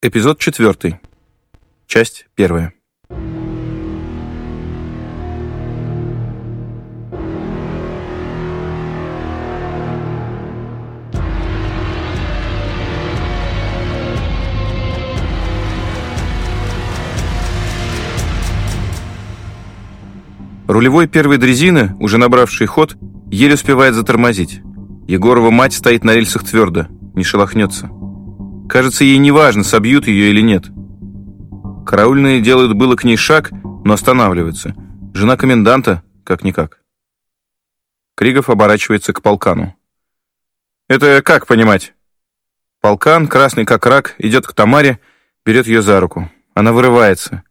Эпизод четвертый. Часть первая. Рулевой первой дрезины, уже набравший ход, еле успевает затормозить. Егорова мать стоит на рельсах твердо, не шелохнется. Кажется, ей не важно, собьют ее или нет. Караульные делают было к ней шаг, но останавливаются. Жена коменданта, как-никак. Кригов оборачивается к полкану. «Это как понимать?» Полкан, красный как рак, идет к Тамаре, берет ее за руку. Она вырывается.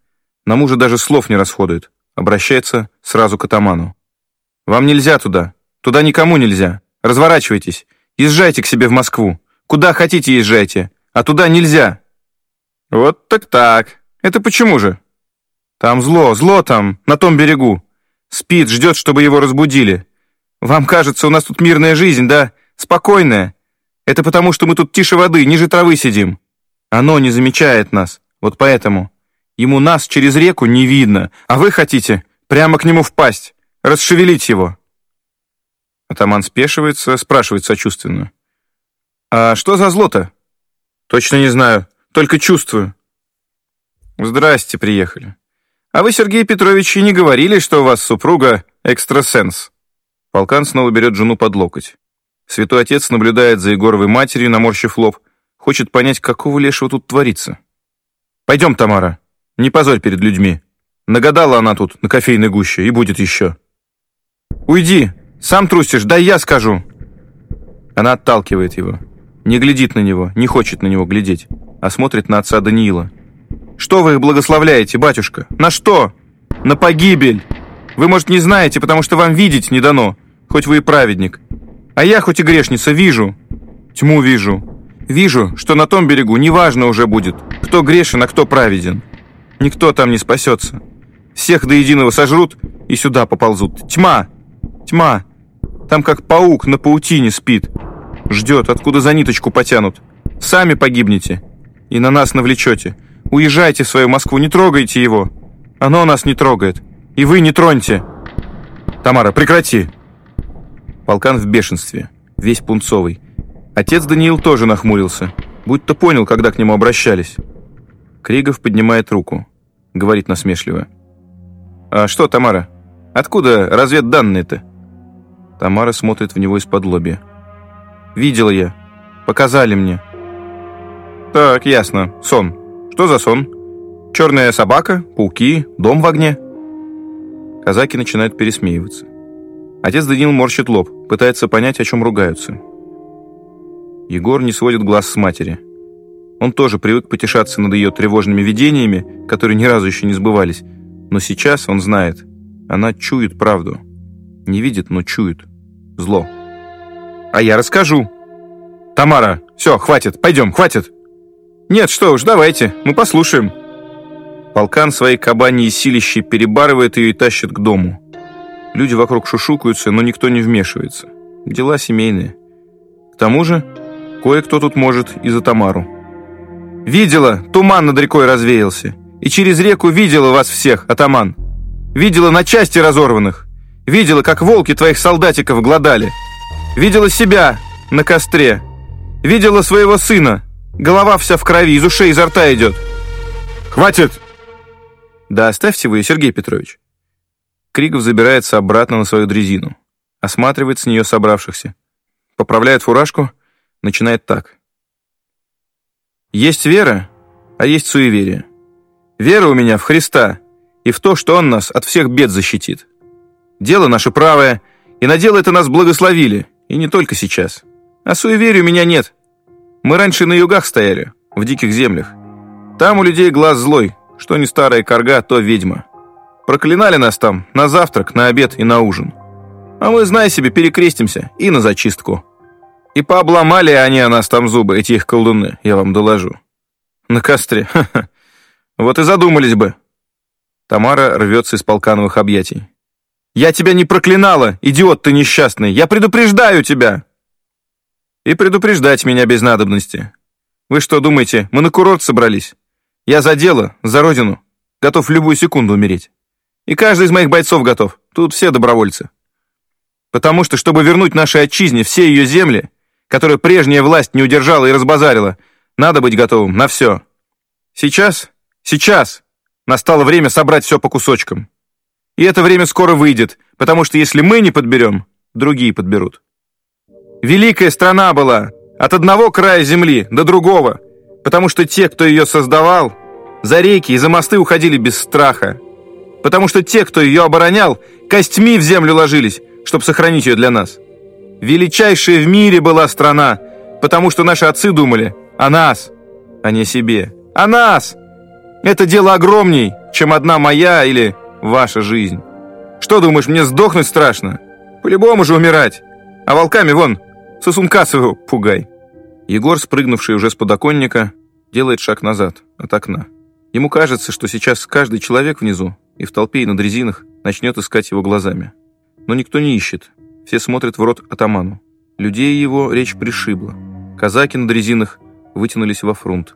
На мужа даже слов не расходует. Обращается сразу к атаману. «Вам нельзя туда. Туда никому нельзя. Разворачивайтесь. Езжайте к себе в Москву. Куда хотите езжайте а туда нельзя». «Вот так-так. Это почему же?» «Там зло, зло там, на том берегу. Спит, ждет, чтобы его разбудили. Вам кажется, у нас тут мирная жизнь, да? Спокойная. Это потому, что мы тут тише воды, ниже травы сидим. Оно не замечает нас, вот поэтому. Ему нас через реку не видно, а вы хотите прямо к нему впасть, расшевелить его». Атаман спешивается, спрашивает сочувственно. «А что за зло-то?» Точно не знаю, только чувствую. Здрасте, приехали. А вы, Сергей Петрович, и не говорили, что у вас супруга экстрасенс? Полкан снова берет жену под локоть. Святой отец наблюдает за Егоровой матерью, наморщив лоб. Хочет понять, какого лешего тут творится. Пойдем, Тамара, не позорь перед людьми. Нагадала она тут на кофейной гуще, и будет еще. Уйди, сам трусишь, дай я скажу. Она отталкивает его. Не глядит на него, не хочет на него глядеть, а смотрит на отца Даниила. «Что вы их благословляете, батюшка? На что? На погибель! Вы, может, не знаете, потому что вам видеть не дано, хоть вы и праведник. А я, хоть и грешница, вижу, тьму вижу. Вижу, что на том берегу неважно уже будет, кто грешен, а кто праведен. Никто там не спасется. Всех до единого сожрут и сюда поползут. Тьма! Тьма! Там как паук на паутине спит. Ждет, откуда за ниточку потянут. Сами погибнете. И на нас навлечете. Уезжайте в свою Москву, не трогайте его. Оно нас не трогает. И вы не троньте. Тамара, прекрати. Полкан в бешенстве, весь пунцовый. Отец Даниил тоже нахмурился, будто понял, когда к нему обращались. Кригов поднимает руку, говорит насмешливо. «А что, Тамара, откуда разведданные-то?» Тамара смотрит в него из-под лобья. Видел я. Показали мне. Так, ясно. Сон. Что за сон? Черная собака, пауки, дом в огне. Казаки начинают пересмеиваться. Отец Даниил морщит лоб, пытается понять, о чем ругаются. Егор не сводит глаз с матери. Он тоже привык потешаться над ее тревожными видениями, которые ни разу еще не сбывались. Но сейчас он знает. Она чует правду. Не видит, но чует. Зло. А я расскажу. Тамара, все, хватит, пойдем, хватит. Нет, что уж, давайте, мы послушаем. Полкан своей кабаньей силищей перебарывает ее и тащит к дому. Люди вокруг шушукаются, но никто не вмешивается. Дела семейные. К тому же, кое-кто тут может и за Тамару. Видела, туман над рекой развеялся. И через реку видела вас всех, атаман. Видела на части разорванных. Видела, как волки твоих солдатиков глодали. Видела себя на костре. Видела своего сына. Голова вся в крови, из ушей, изо рта идет. Хватит! Да оставьте вы, Сергей Петрович. Кригов забирается обратно на свою дрезину. Осматривает с нее собравшихся. Поправляет фуражку, начинает так. Есть вера, а есть суеверие. Вера у меня в Христа и в то, что Он нас от всех бед защитит. Дело наше правое, и на дело это нас благословили, и не только сейчас. А суеверия у меня нет. Мы раньше на югах стояли, в диких землях. Там у людей глаз злой, что не старая корга, то ведьма. Проклинали нас там на завтрак, на обед и на ужин. А мы, знай себе, перекрестимся и на зачистку. И пообломали они о нас там зубы, эти их колдуны, я вам доложу. На костре, ха -ха. Вот и задумались бы. Тамара рвется из полкановых объятий. Я тебя не проклинала, идиот ты несчастный. Я предупреждаю тебя. И предупреждать меня без надобности. Вы что думаете, мы на курорт собрались? Я за дело, за родину. Готов в любую секунду умереть. И каждый из моих бойцов готов. Тут все добровольцы. Потому что, чтобы вернуть нашей отчизне все ее земли, которые прежняя власть не удержала и разбазарила, надо быть готовым на все. Сейчас, сейчас настало время собрать все по кусочкам. И это время скоро выйдет, потому что если мы не подберем, другие подберут. Великая страна была, от одного края земли до другого, потому что те, кто ее создавал, за реки и за мосты уходили без страха, потому что те, кто ее оборонял, костьми в землю ложились, чтобы сохранить ее для нас. Величайшая в мире была страна, потому что наши отцы думали о нас, а не себе. О нас! Это дело огромней, чем одна моя или ваша жизнь. Что думаешь, мне сдохнуть страшно? По-любому же умирать. А волками вон, сосунка своего пугай. Егор, спрыгнувший уже с подоконника, делает шаг назад, от окна. Ему кажется, что сейчас каждый человек внизу и в толпе и на дрезинах начнет искать его глазами. Но никто не ищет. Все смотрят в рот атаману. Людей его речь пришибла. Казаки на дрезинах вытянулись во фрунт.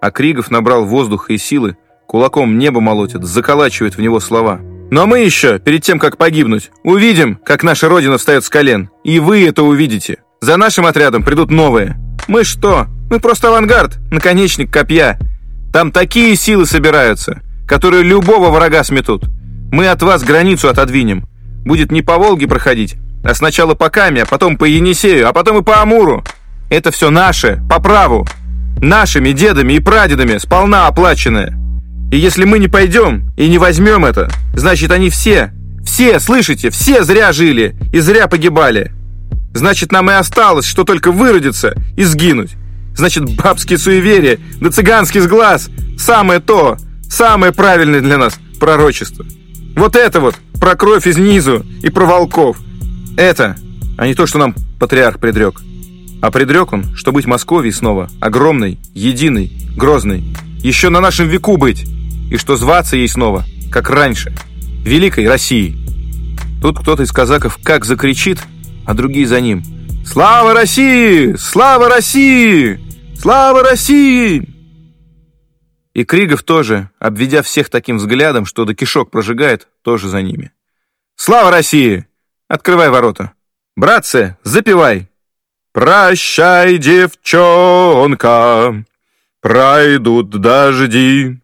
А Кригов набрал воздуха и силы, кулаком небо молотит, заколачивает в него слова. Но мы еще, перед тем, как погибнуть, увидим, как наша Родина встает с колен. И вы это увидите. За нашим отрядом придут новые. Мы что? Мы просто авангард, наконечник копья. Там такие силы собираются, которые любого врага сметут. Мы от вас границу отодвинем. Будет не по Волге проходить, а сначала по Каме, а потом по Енисею, а потом и по Амуру. Это все наше, по праву. Нашими дедами и прадедами сполна оплаченное. И если мы не пойдем и не возьмем это, значит они все, все, слышите, все зря жили и зря погибали. Значит, нам и осталось, что только выродиться и сгинуть. Значит, бабские суеверия, да цыганский сглаз – самое то, самое правильное для нас пророчество. Вот это вот, про кровь из низу и про волков. Это, а не то, что нам патриарх предрек. А предрек он, что быть Московией снова, огромной, единой, грозной, еще на нашем веку быть, и что зваться ей снова, как раньше, Великой Россией. Тут кто-то из казаков как закричит, а другие за ним. «Слава России! Слава России! Слава России!» И Кригов тоже, обведя всех таким взглядом, что до кишок прожигает, тоже за ними. «Слава России! Открывай ворота! Братцы, запивай!» «Прощай, девчонка, пройдут дожди,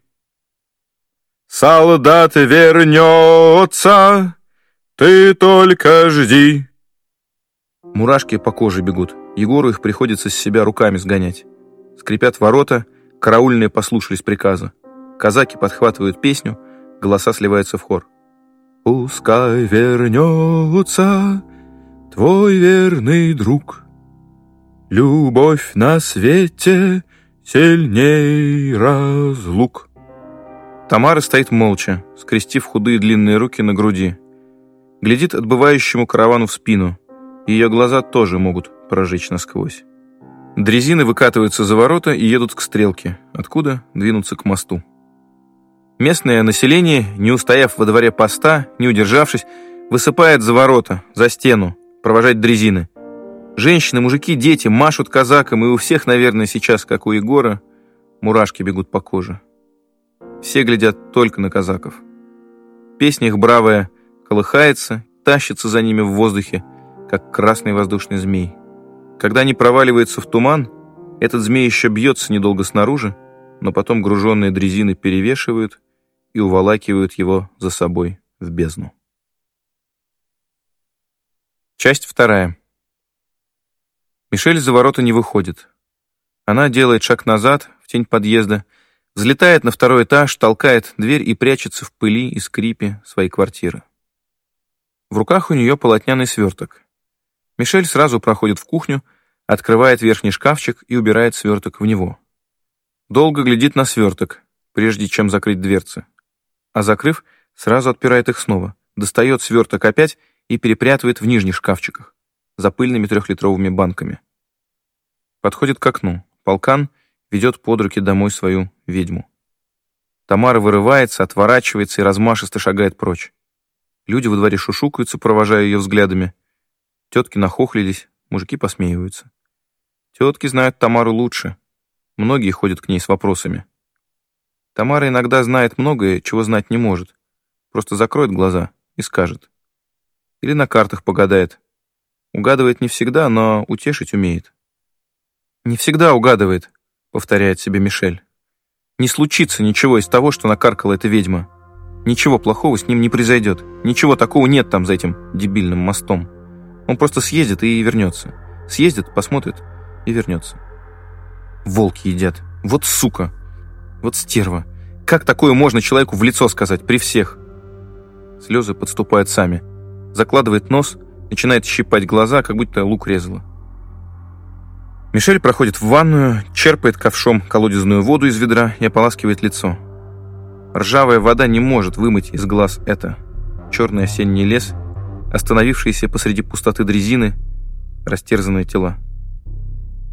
солдат вернется, ты только жди». Мурашки по коже бегут. Егору их приходится с себя руками сгонять. Скрипят ворота, караульные послушались приказа. Казаки подхватывают песню, голоса сливаются в хор. «Пускай вернется твой верный друг». Любовь на свете сильней разлук. Тамара стоит молча, скрестив худые длинные руки на груди. Глядит отбывающему каравану в спину. Ее глаза тоже могут прожечь насквозь. Дрезины выкатываются за ворота и едут к стрелке, откуда двинуться к мосту. Местное население, не устояв во дворе поста, не удержавшись, высыпает за ворота, за стену, провожать дрезины. Женщины, мужики, дети машут казакам, и у всех, наверное, сейчас, как у Егора, мурашки бегут по коже. Все глядят только на казаков. Песня их бравая колыхается, тащится за ними в воздухе, как красный воздушный змей. Когда они проваливаются в туман, этот змей еще бьется недолго снаружи, но потом груженные дрезины перевешивают и уволакивают его за собой в бездну. Часть вторая. Мишель за ворота не выходит. Она делает шаг назад, в тень подъезда, взлетает на второй этаж, толкает дверь и прячется в пыли и скрипе своей квартиры. В руках у нее полотняный сверток. Мишель сразу проходит в кухню, открывает верхний шкафчик и убирает сверток в него. Долго глядит на сверток, прежде чем закрыть дверцы. А закрыв, сразу отпирает их снова, достает сверток опять и перепрятывает в нижних шкафчиках за пыльными трехлитровыми банками. Подходит к окну. Полкан ведет под руки домой свою ведьму. Тамара вырывается, отворачивается и размашисто шагает прочь. Люди во дворе шушукаются, провожая ее взглядами. Тетки нахохлились, мужики посмеиваются. Тетки знают Тамару лучше. Многие ходят к ней с вопросами. Тамара иногда знает многое, чего знать не может. Просто закроет глаза и скажет. Или на картах погадает. Угадывает не всегда, но утешить умеет. «Не всегда угадывает», — повторяет себе Мишель. «Не случится ничего из того, что накаркала эта ведьма. Ничего плохого с ним не произойдет. Ничего такого нет там за этим дебильным мостом. Он просто съездит и вернется. Съездит, посмотрит и вернется. Волки едят. Вот сука. Вот стерва. Как такое можно человеку в лицо сказать при всех? Слезы подступают сами. Закладывает нос, начинает щипать глаза, как будто лук резала. Мишель проходит в ванную, черпает ковшом колодезную воду из ведра и ополаскивает лицо. Ржавая вода не может вымыть из глаз это. Черный осенний лес, остановившиеся посреди пустоты дрезины, растерзанные тела.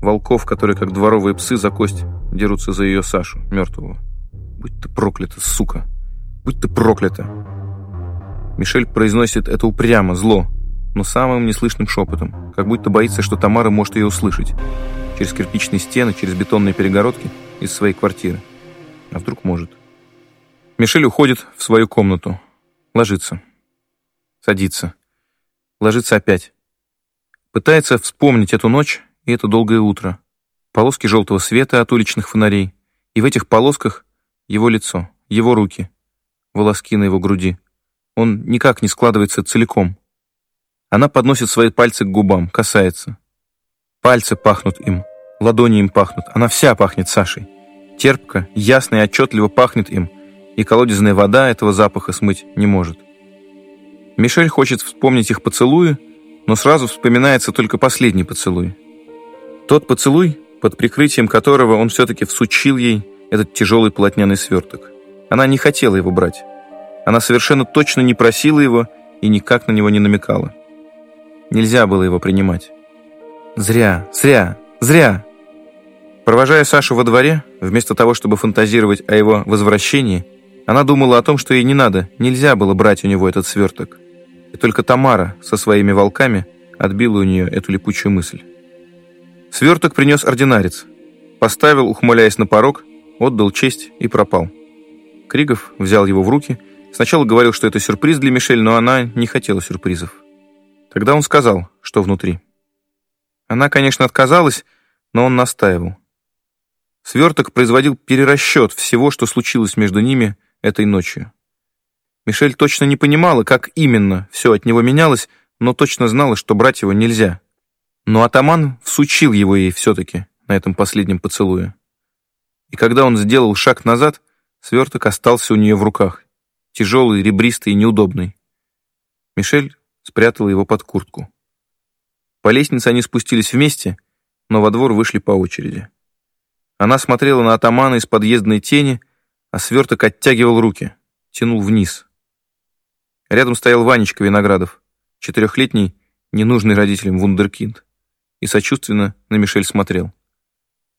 Волков, которые, как дворовые псы за кость, дерутся за ее Сашу, мертвого. Будь ты проклята, сука! Будь ты проклята! Мишель произносит это упрямо, зло, но самым неслышным шепотом, как будто боится, что Тамара может ее услышать. Через кирпичные стены, через бетонные перегородки из своей квартиры. А вдруг может? Мишель уходит в свою комнату. Ложится. Садится. Ложится опять. Пытается вспомнить эту ночь и это долгое утро. Полоски желтого света от уличных фонарей. И в этих полосках его лицо, его руки, волоски на его груди. Он никак не складывается целиком. Она подносит свои пальцы к губам, касается. Пальцы пахнут им, ладони им пахнут. Она вся пахнет Сашей. Терпко, ясно и отчетливо пахнет им, и колодезная вода этого запаха смыть не может. Мишель хочет вспомнить их поцелуи, но сразу вспоминается только последний поцелуй. Тот поцелуй, под прикрытием которого он все-таки всучил ей этот тяжелый полотняный сверток. Она не хотела его брать. Она совершенно точно не просила его и никак на него не намекала. Нельзя было его принимать. Зря, зря, зря. Провожая Сашу во дворе, вместо того, чтобы фантазировать о его возвращении, она думала о том, что ей не надо, нельзя было брать у него этот сверток. И только Тамара со своими волками отбила у нее эту липучую мысль. Сверток принес ординарец. Поставил, ухмыляясь на порог, отдал честь и пропал. Кригов взял его в руки. Сначала говорил, что это сюрприз для Мишель, но она не хотела сюрпризов. Тогда он сказал, что внутри. Она, конечно, отказалась, но он настаивал. Сверток производил перерасчет всего, что случилось между ними этой ночью. Мишель точно не понимала, как именно все от него менялось, но точно знала, что брать его нельзя. Но атаман всучил его ей все-таки на этом последнем поцелуе. И когда он сделал шаг назад, сверток остался у нее в руках, тяжелый, ребристый и неудобный. Мишель спрятала его под куртку. По лестнице они спустились вместе, но во двор вышли по очереди. Она смотрела на атамана из подъездной тени, а сверток оттягивал руки, тянул вниз. Рядом стоял Ванечка Виноградов, четырехлетний, ненужный родителям вундеркинд и сочувственно на Мишель смотрел.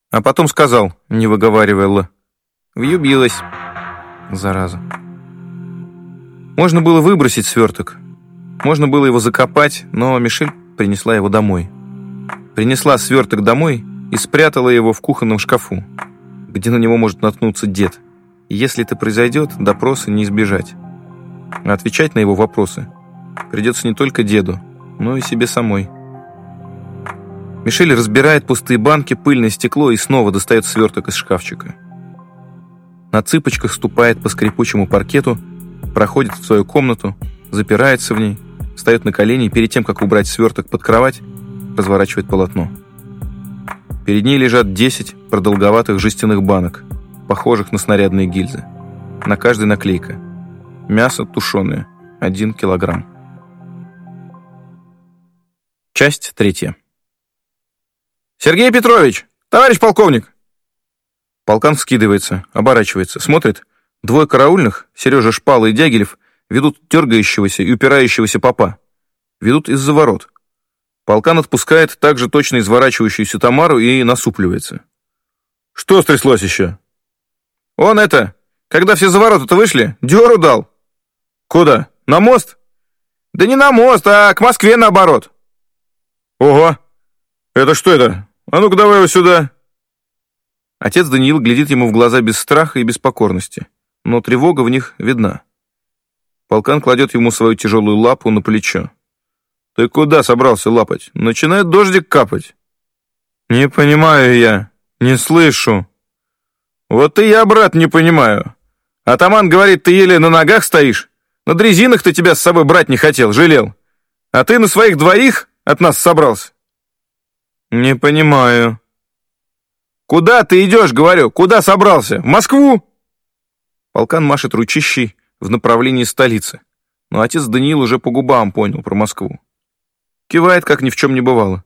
А потом сказал, не выговаривая «л», «Влюбилась, зараза». Можно было выбросить сверток, можно было его закопать, но Мишель принесла его домой. Принесла сверток домой и спрятала его в кухонном шкафу, где на него может наткнуться дед. И если это произойдет, допроса не избежать. А отвечать на его вопросы придется не только деду, но и себе самой. Мишель разбирает пустые банки, пыльное стекло и снова достает сверток из шкафчика. На цыпочках ступает по скрипучему паркету, проходит в свою комнату, запирается в ней, встает на колени и перед тем, как убрать сверток под кровать, разворачивает полотно. Перед ней лежат 10 продолговатых жестяных банок, похожих на снарядные гильзы. На каждой наклейка. Мясо тушеное. 1 килограмм. Часть третья. «Сергей Петрович! Товарищ полковник!» Полкан вскидывается, оборачивается, смотрит. Двое караульных, Сережа Шпала и Дягилев, ведут дергающегося и упирающегося попа. Ведут из-за ворот. Полкан отпускает также точно изворачивающуюся Тамару и насупливается. «Что стряслось еще?» «Он это, когда все за ворота-то вышли, дёру дал». «Куда? На мост?» «Да не на мост, а к Москве наоборот». «Ого! Это что это? А ну-ка давай его сюда!» Отец Даниил глядит ему в глаза без страха и без покорности, но тревога в них видна. Полкан кладет ему свою тяжелую лапу на плечо. «Ты куда собрался лапать? Начинает дождик капать». «Не понимаю я, не слышу». «Вот и я, брат, не понимаю. Атаман говорит, ты еле на ногах стоишь. На дрезинах ты тебя с собой брать не хотел, жалел. А ты на своих двоих от нас собрался?» «Не понимаю». «Куда ты идешь, говорю? Куда собрался? В Москву?» Полкан машет ручищей в направлении столицы, но отец Даниил уже по губам понял про Москву. Кивает, как ни в чем не бывало.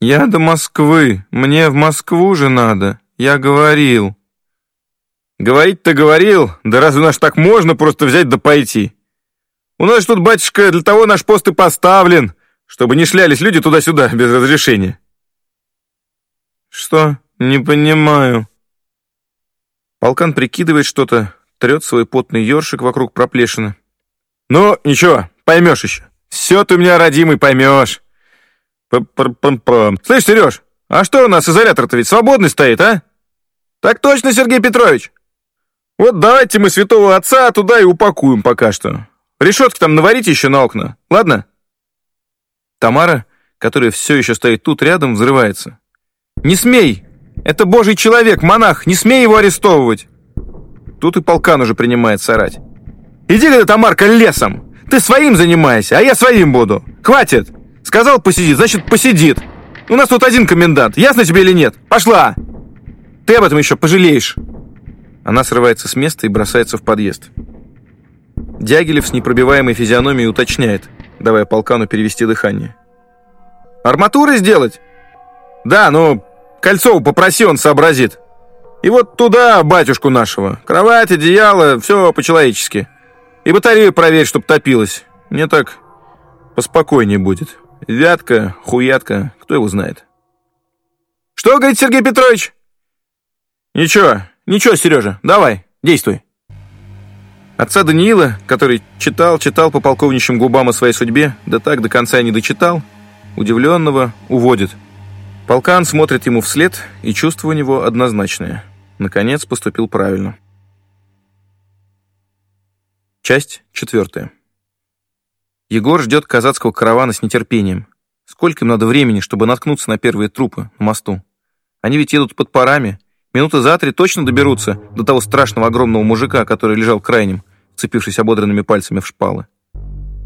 «Я до Москвы, мне в Москву же надо, я говорил». «Говорить-то говорил, да разве наш так можно просто взять да пойти? У нас тут, батюшка, для того наш пост и поставлен, чтобы не шлялись люди туда-сюда без разрешения». «Что? Не понимаю». Полкан прикидывает что-то, трет свой потный ёршик вокруг проплешины. «Ну, ничего, поймешь еще. Все ты у меня, родимый, поймешь». П -п -п. «Слышь, Сереж, а что у нас изолятор-то ведь свободный стоит, а?» «Так точно, Сергей Петрович!» «Вот давайте мы святого отца туда и упакуем пока что. Решетки там наварите еще на окна, ладно?» Тамара, которая все еще стоит тут рядом, взрывается. «Не смей! Это божий человек, монах! Не смей его арестовывать!» Тут и полкан уже принимает сорать. «Иди, говорит, Тамарка, лесом! Ты своим занимайся, а я своим буду! Хватит! Сказал посидит, значит посидит! У нас тут один комендант, ясно тебе или нет? Пошла! Ты об этом еще пожалеешь!» Она срывается с места и бросается в подъезд. Дягилев с непробиваемой физиономией уточняет, давая полкану перевести дыхание. «Арматуры сделать?» «Да, ну, Кольцову попроси, он сообразит. И вот туда батюшку нашего. Кровать, одеяло, все по-человечески. И батарею проверь, чтоб топилась. Мне так поспокойнее будет. Вятка, хуятка, кто его знает. Что, говорит Сергей Петрович? Ничего, ничего, Сережа, давай, действуй. Отца Даниила, который читал, читал по полковничьим губам о своей судьбе, да так до конца не дочитал, удивленного уводит. Полкан смотрит ему вслед, и чувство у него однозначное. Наконец поступил правильно. Часть четвертая. Егор ждет казацкого каравана с нетерпением. Сколько им надо времени, чтобы наткнуться на первые трупы на мосту? Они ведь едут под парами. Минуты за три точно доберутся до того страшного огромного мужика, который лежал крайним, цепившись ободранными пальцами в шпалы.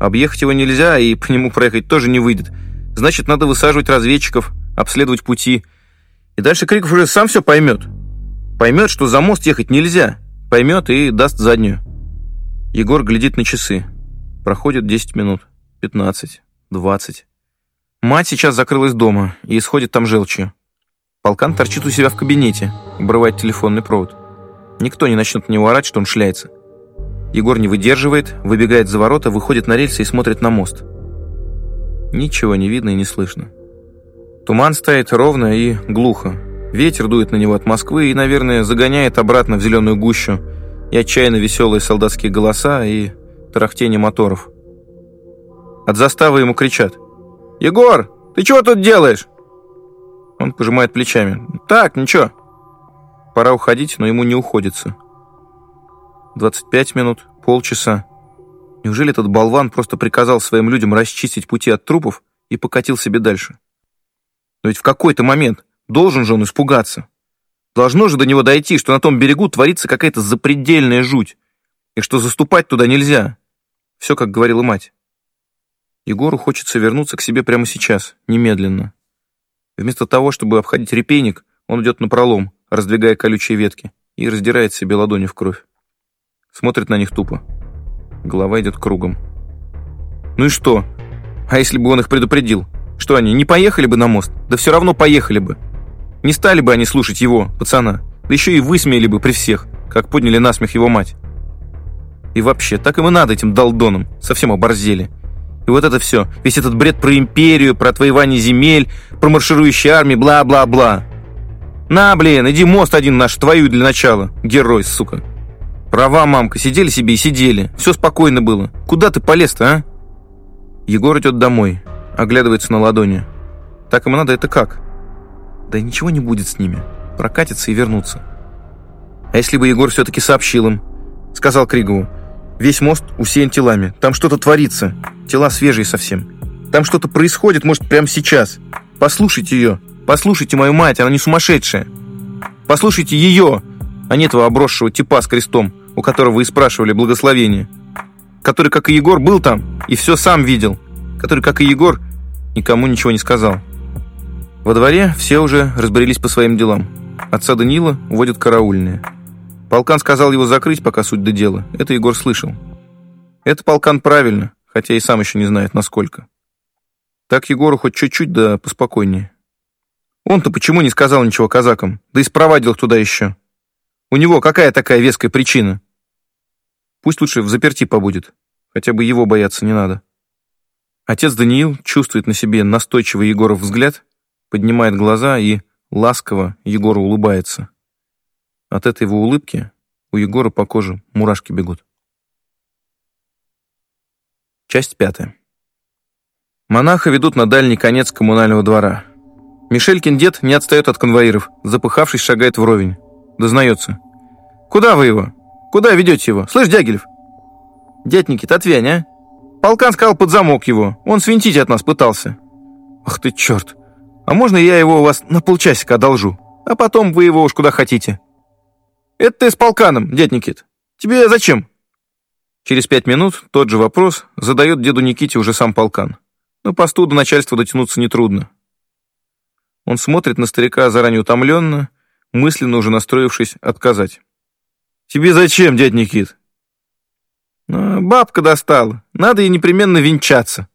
Объехать его нельзя, и по нему проехать тоже не выйдет. Значит, надо высаживать разведчиков, обследовать пути. И дальше Криков уже сам все поймет. Поймет, что за мост ехать нельзя. Поймет и даст заднюю. Егор глядит на часы. Проходит 10 минут, 15, 20. Мать сейчас закрылась дома и исходит там желчью. Полкан торчит у себя в кабинете, обрывает телефонный провод. Никто не начнет на него орать, что он шляется. Егор не выдерживает, выбегает за ворота, выходит на рельсы и смотрит на мост. Ничего не видно и не слышно. Туман стоит ровно и глухо. Ветер дует на него от Москвы и, наверное, загоняет обратно в зеленую гущу и отчаянно веселые солдатские голоса и тарахтение моторов. От заставы ему кричат. «Егор, ты чего тут делаешь?» Он пожимает плечами. «Так, ничего». Пора уходить, но ему не уходится. 25 минут, полчаса. Неужели этот болван просто приказал своим людям расчистить пути от трупов и покатил себе дальше? Но ведь в какой-то момент должен же он испугаться. Должно же до него дойти, что на том берегу творится какая-то запредельная жуть, и что заступать туда нельзя. Все, как говорила мать. Егору хочется вернуться к себе прямо сейчас, немедленно. Вместо того, чтобы обходить репейник, он идет на пролом, раздвигая колючие ветки, и раздирает себе ладони в кровь. Смотрит на них тупо. Голова идет кругом. Ну и что? А если бы он их предупредил? Что они, не поехали бы на мост? Да все равно поехали бы. Не стали бы они слушать его, пацана. Да еще и высмеяли бы при всех, как подняли насмех его мать. И вообще, так им и надо этим долдонам. Совсем оборзели. И вот это все, весь этот бред про империю, про отвоевание земель, про марширующие армии, бла-бла-бла. На, блин, иди мост один наш твою для начала, герой, сука. Права, мамка, сидели себе и сидели. Все спокойно было. Куда ты полез-то, а? Егор идет домой. Оглядывается на ладони. Так ему надо это как? Да ничего не будет с ними. прокатятся и вернутся. А если бы Егор все-таки сообщил им? Сказал Кригову. Весь мост усеян телами. Там что-то творится. Тела свежие совсем. Там что-то происходит, может, прямо сейчас. Послушайте ее. Послушайте мою мать, она не сумасшедшая. Послушайте ее, а не этого обросшего типа с крестом, у которого и спрашивали благословение. Который, как и Егор, был там и все сам видел. Который, как и Егор, никому ничего не сказал. Во дворе все уже разбрелись по своим делам. Отца Данила уводят караульные. Полкан сказал его закрыть, пока суть до дела. Это Егор слышал. Это полкан правильно, хотя и сам еще не знает, насколько. Так Егору хоть чуть-чуть, да поспокойнее. Он-то почему не сказал ничего казакам, да и спровадил их туда еще? У него какая такая веская причина? Пусть лучше в заперти побудет, хотя бы его бояться не надо. Отец Даниил чувствует на себе настойчивый Егоров взгляд, поднимает глаза и ласково Егору улыбается. От этой его улыбки у Егора по коже мурашки бегут. Часть пятая. Монаха ведут на дальний конец коммунального двора. Мишелькин дед не отстает от конвоиров, запыхавшись, шагает вровень. Дознается. «Куда вы его? Куда ведете его? Слышь, Дягилев?» «Дядь Никит, отвянь, а? Полкан сказал под замок его. Он свинтить от нас пытался». «Ах ты черт! А можно я его у вас на полчасика одолжу? А потом вы его уж куда хотите». «Это ты с полканом, дядь Никит. Тебе зачем?» Через пять минут тот же вопрос задает деду Никите уже сам полкан. Но посту до начальства дотянуться нетрудно. Он смотрит на старика заранее утомленно, мысленно уже настроившись отказать. «Тебе зачем, дядь Никит?» «А, «Бабка достала. Надо ей непременно венчаться».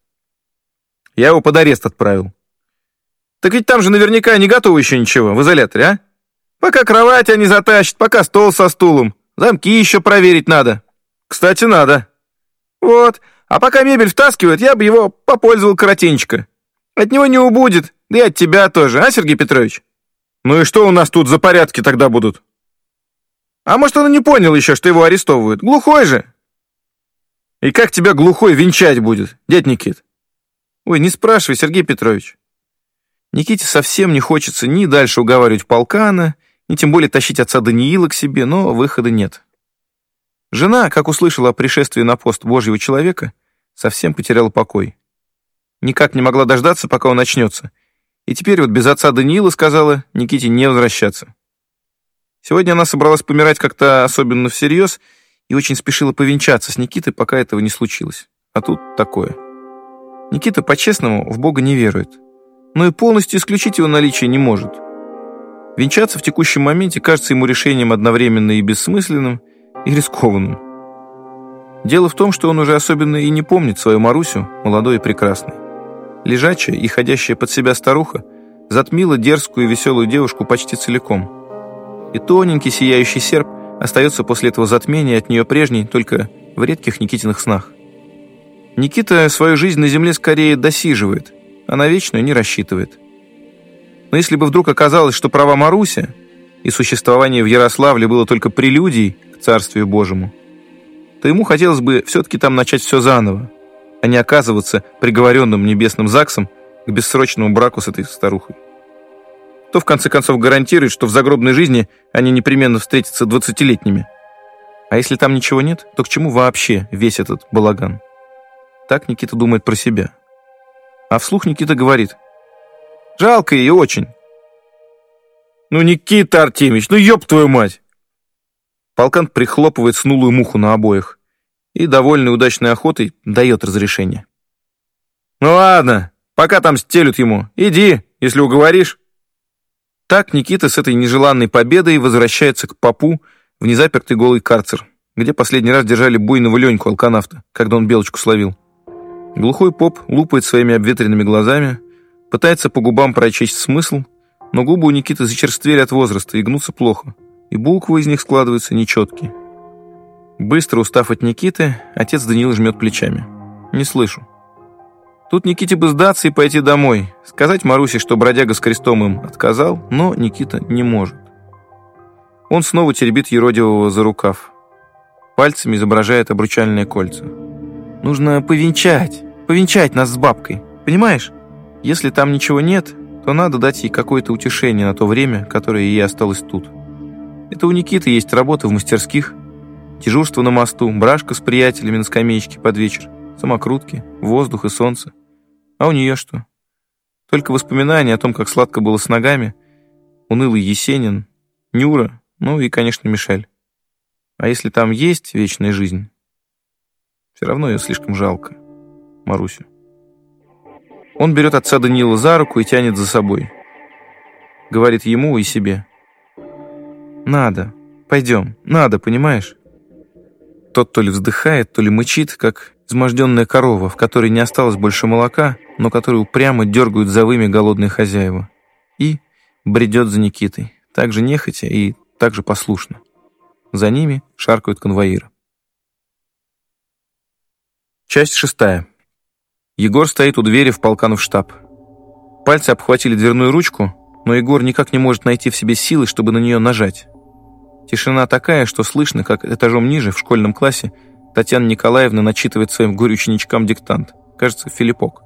Я его под арест отправил. «Так ведь там же наверняка не готово еще ничего, в изоляторе, а? Пока кровать они затащат, пока стол со стулом. Замки еще проверить надо. Кстати, надо. Вот. А пока мебель втаскивают, я бы его попользовал коротенечко. От него не убудет, да и от тебя тоже, а, Сергей Петрович? Ну и что у нас тут за порядки тогда будут? А может, он не понял еще, что его арестовывают? Глухой же. И как тебя глухой венчать будет, дядь Никит? Ой, не спрашивай, Сергей Петрович. Никите совсем не хочется ни дальше уговаривать полкана, ни тем более тащить отца Даниила к себе, но выхода нет. Жена, как услышала о пришествии на пост Божьего человека, совсем потеряла покой. Никак не могла дождаться, пока он начнется. И теперь вот без отца Даниила сказала Никите не возвращаться. Сегодня она собралась помирать как-то особенно всерьез и очень спешила повенчаться с Никитой, пока этого не случилось. А тут такое. Никита, по-честному, в Бога не верует. Но и полностью исключить его наличие не может. Венчаться в текущем моменте кажется ему решением одновременно и бессмысленным, и рискованным. Дело в том, что он уже особенно и не помнит свою Марусю, молодой и прекрасной. Лежачая и ходящая под себя старуха затмила дерзкую и веселую девушку почти целиком. И тоненький сияющий серп остается после этого затмения от нее прежней только в редких Никитиных снах. Никита свою жизнь на земле скорее досиживает, а на вечную не рассчитывает. Но если бы вдруг оказалось, что права Маруся и существование в Ярославле было только прелюдией к Царствию Божьему, то ему хотелось бы все-таки там начать все заново, а не оказываться приговоренным небесным ЗАГСом к бессрочному браку с этой старухой. То в конце концов гарантирует, что в загробной жизни они непременно встретятся двадцатилетними. А если там ничего нет, то к чему вообще весь этот балаган? Так Никита думает про себя. А вслух Никита говорит. «Жалко ее очень». «Ну, Никита Артемьевич, ну ёб твою мать!» Полкан прихлопывает снулую муху на обоих и, довольный удачной охотой, дает разрешение. «Ну ладно, пока там стелют ему. Иди, если уговоришь». Так Никита с этой нежеланной победой возвращается к попу в незапертый голый карцер, где последний раз держали буйного Леньку алканавта, когда он белочку словил. Глухой поп лупает своими обветренными глазами, пытается по губам прочесть смысл, но губы у Никиты зачерствели от возраста и гнутся плохо, и буквы из них складываются нечеткие. Быстро устав от Никиты, отец Даниил жмет плечами. «Не слышу». Тут Никите бы сдаться и пойти домой, сказать Марусе, что бродяга с крестом им отказал, но Никита не может. Он снова теребит Еродивого за рукав. Пальцами изображает обручальные кольца. «Нужно повенчать, повенчать нас с бабкой, понимаешь? Если там ничего нет, то надо дать ей какое-то утешение на то время, которое ей осталось тут. Это у Никиты есть работа в мастерских, дежурство на мосту, брашка с приятелями на скамеечке под вечер, самокрутки, воздух и солнце. А у нее что? Только воспоминания о том, как сладко было с ногами, унылый Есенин, Нюра, ну и, конечно, Мишель. А если там есть вечная жизнь, все равно ее слишком жалко, Марусю. Он берет отца Даниила за руку и тянет за собой. Говорит ему и себе. «Надо, пойдем, надо, понимаешь?» Тот то ли вздыхает, то ли мычит, как изможденная корова, в которой не осталось больше молока, но которую упрямо дергают за вымя голодные хозяева. И бредет за Никитой, так же нехотя и так же послушно. За ними шаркают конвоиры. Часть шестая. Егор стоит у двери в полканов штаб. Пальцы обхватили дверную ручку, но Егор никак не может найти в себе силы, чтобы на нее нажать. Тишина такая, что слышно, как этажом ниже, в школьном классе, Татьяна Николаевна начитывает своим горе-ученичкам диктант. Кажется, Филиппок.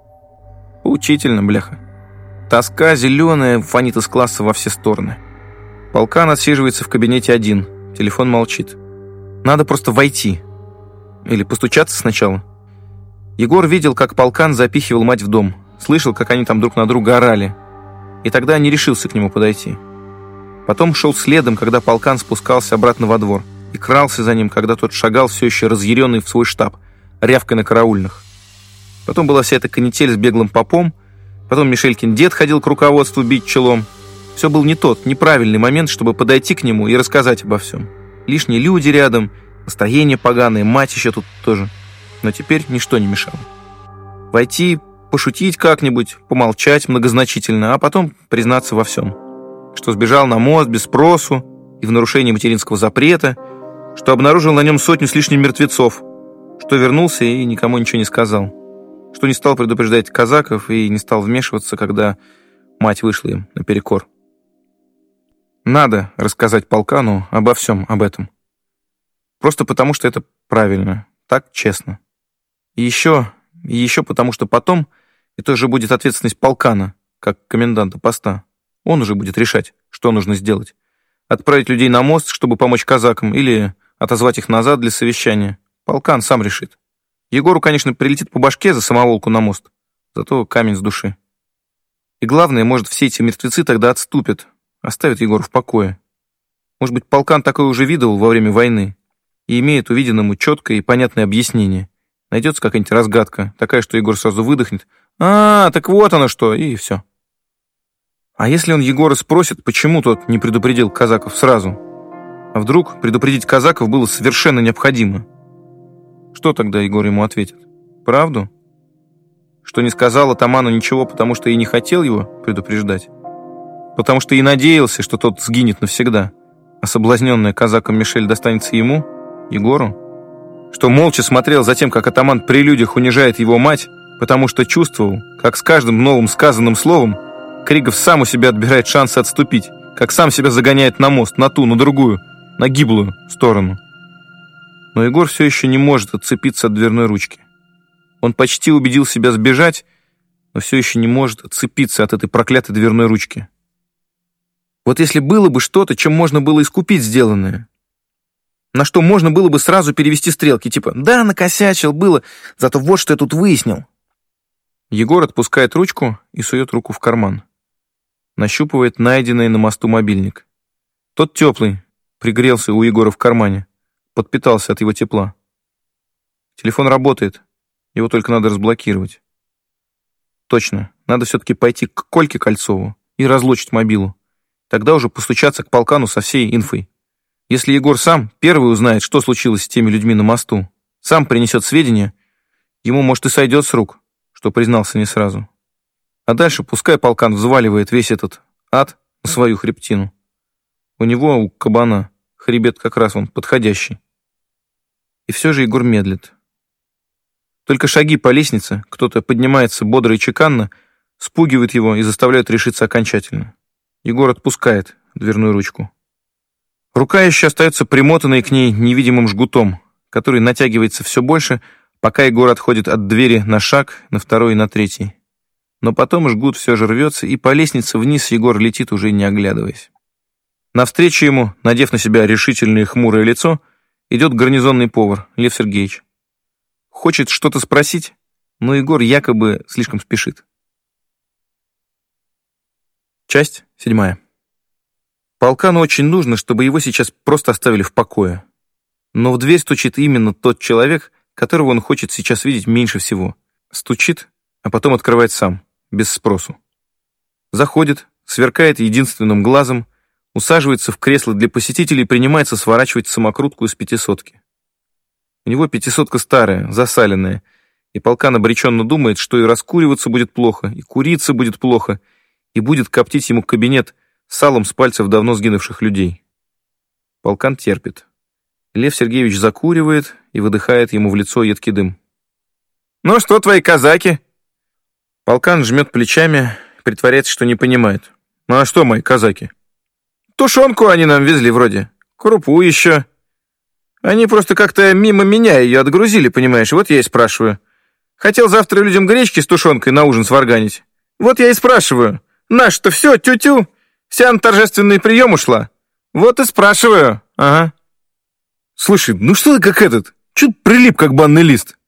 Поучительно, бляха. Тоска зеленая фонит из класса во все стороны. Полкан отсиживается в кабинете один. Телефон молчит. Надо просто войти. Или постучаться сначала. Егор видел, как полкан запихивал мать в дом. Слышал, как они там друг на друга орали. И тогда не решился к нему подойти. Потом шел следом, когда полкан спускался обратно во двор, и крался за ним, когда тот шагал все еще разъяренный в свой штаб, рявкой на караульных. Потом была вся эта канитель с беглым попом, потом Мишелькин дед ходил к руководству бить челом. Все был не тот, неправильный момент, чтобы подойти к нему и рассказать обо всем. Лишние люди рядом, настроение поганое, мать еще тут тоже. Но теперь ничто не мешало. Войти, пошутить как-нибудь, помолчать многозначительно, а потом признаться во всем что сбежал на мост без спросу и в нарушении материнского запрета, что обнаружил на нем сотню с лишним мертвецов, что вернулся и никому ничего не сказал, что не стал предупреждать казаков и не стал вмешиваться, когда мать вышла им наперекор. Надо рассказать полкану обо всем об этом. Просто потому, что это правильно, так честно. И еще, и еще потому, что потом это уже будет ответственность полкана, как коменданта поста. Он уже будет решать, что нужно сделать. Отправить людей на мост, чтобы помочь казакам, или отозвать их назад для совещания. Полкан сам решит. Егору, конечно, прилетит по башке за самоволку на мост, зато камень с души. И главное, может, все эти мертвецы тогда отступят, оставят Егора в покое. Может быть, полкан такое уже видел во время войны и имеет увиденному четкое и понятное объяснение. Найдется какая-нибудь разгадка, такая, что Егор сразу выдохнет. «А, так вот оно что!» и все. А если он Егора спросит, почему тот не предупредил казаков сразу? А вдруг предупредить казаков было совершенно необходимо? Что тогда Егор ему ответит? Правду? Что не сказал атаману ничего, потому что и не хотел его предупреждать? Потому что и надеялся, что тот сгинет навсегда, а соблазненная казаком Мишель достанется ему, Егору? Что молча смотрел за тем, как атаман при людях унижает его мать, потому что чувствовал, как с каждым новым сказанным словом Кригов сам у себя отбирает шансы отступить, как сам себя загоняет на мост, на ту, на другую, на гиблую сторону. Но Егор все еще не может отцепиться от дверной ручки. Он почти убедил себя сбежать, но все еще не может отцепиться от этой проклятой дверной ручки. Вот если было бы что-то, чем можно было искупить сделанное, на что можно было бы сразу перевести стрелки, типа «да, накосячил, было, зато вот что я тут выяснил». Егор отпускает ручку и сует руку в карман. Нащупывает найденный на мосту мобильник. Тот теплый, пригрелся у Егора в кармане. Подпитался от его тепла. Телефон работает, его только надо разблокировать. Точно, надо все-таки пойти к Кольке Кольцову и разлучить мобилу. Тогда уже постучаться к полкану со всей инфой. Если Егор сам первый узнает, что случилось с теми людьми на мосту, сам принесет сведения, ему, может, и сойдет с рук, что признался не сразу. А дальше пускай полкан взваливает весь этот ад на свою хребтину. У него, у кабана, хребет как раз он подходящий. И все же Егор медлит. Только шаги по лестнице, кто-то поднимается бодро и чеканно, спугивают его и заставляют решиться окончательно. Егор отпускает дверную ручку. Рука еще остается примотанной к ней невидимым жгутом, который натягивается все больше, пока Егор отходит от двери на шаг, на второй и на третий. Но потом жгут все же рвется, и по лестнице вниз Егор летит, уже не оглядываясь. Навстречу ему, надев на себя решительное хмурое лицо, идет гарнизонный повар Лев Сергеевич. Хочет что-то спросить, но Егор якобы слишком спешит. Часть седьмая. Полкану очень нужно, чтобы его сейчас просто оставили в покое. Но в дверь стучит именно тот человек, которого он хочет сейчас видеть меньше всего. Стучит, а потом открывает сам, без спросу. Заходит, сверкает единственным глазом, усаживается в кресло для посетителей и принимается сворачивать самокрутку из пятисотки. У него пятисотка старая, засаленная, и полкан обреченно думает, что и раскуриваться будет плохо, и куриться будет плохо, и будет коптить ему кабинет салом с пальцев давно сгинувших людей. Полкан терпит. Лев Сергеевич закуривает и выдыхает ему в лицо едкий дым. «Ну что, твои казаки?» Полкан жмет плечами, притворяется, что не понимает. «Ну а что мои казаки?» «Тушенку они нам везли вроде, крупу еще. Они просто как-то мимо меня ее отгрузили, понимаешь, вот я и спрашиваю. Хотел завтра людям гречки с тушенкой на ужин сварганить. Вот я и спрашиваю. Наш-то все, тю-тю, вся на торжественный прием ушла. Вот и спрашиваю, ага». «Слушай, ну что ты как этот? Чуть прилип, как банный лист?»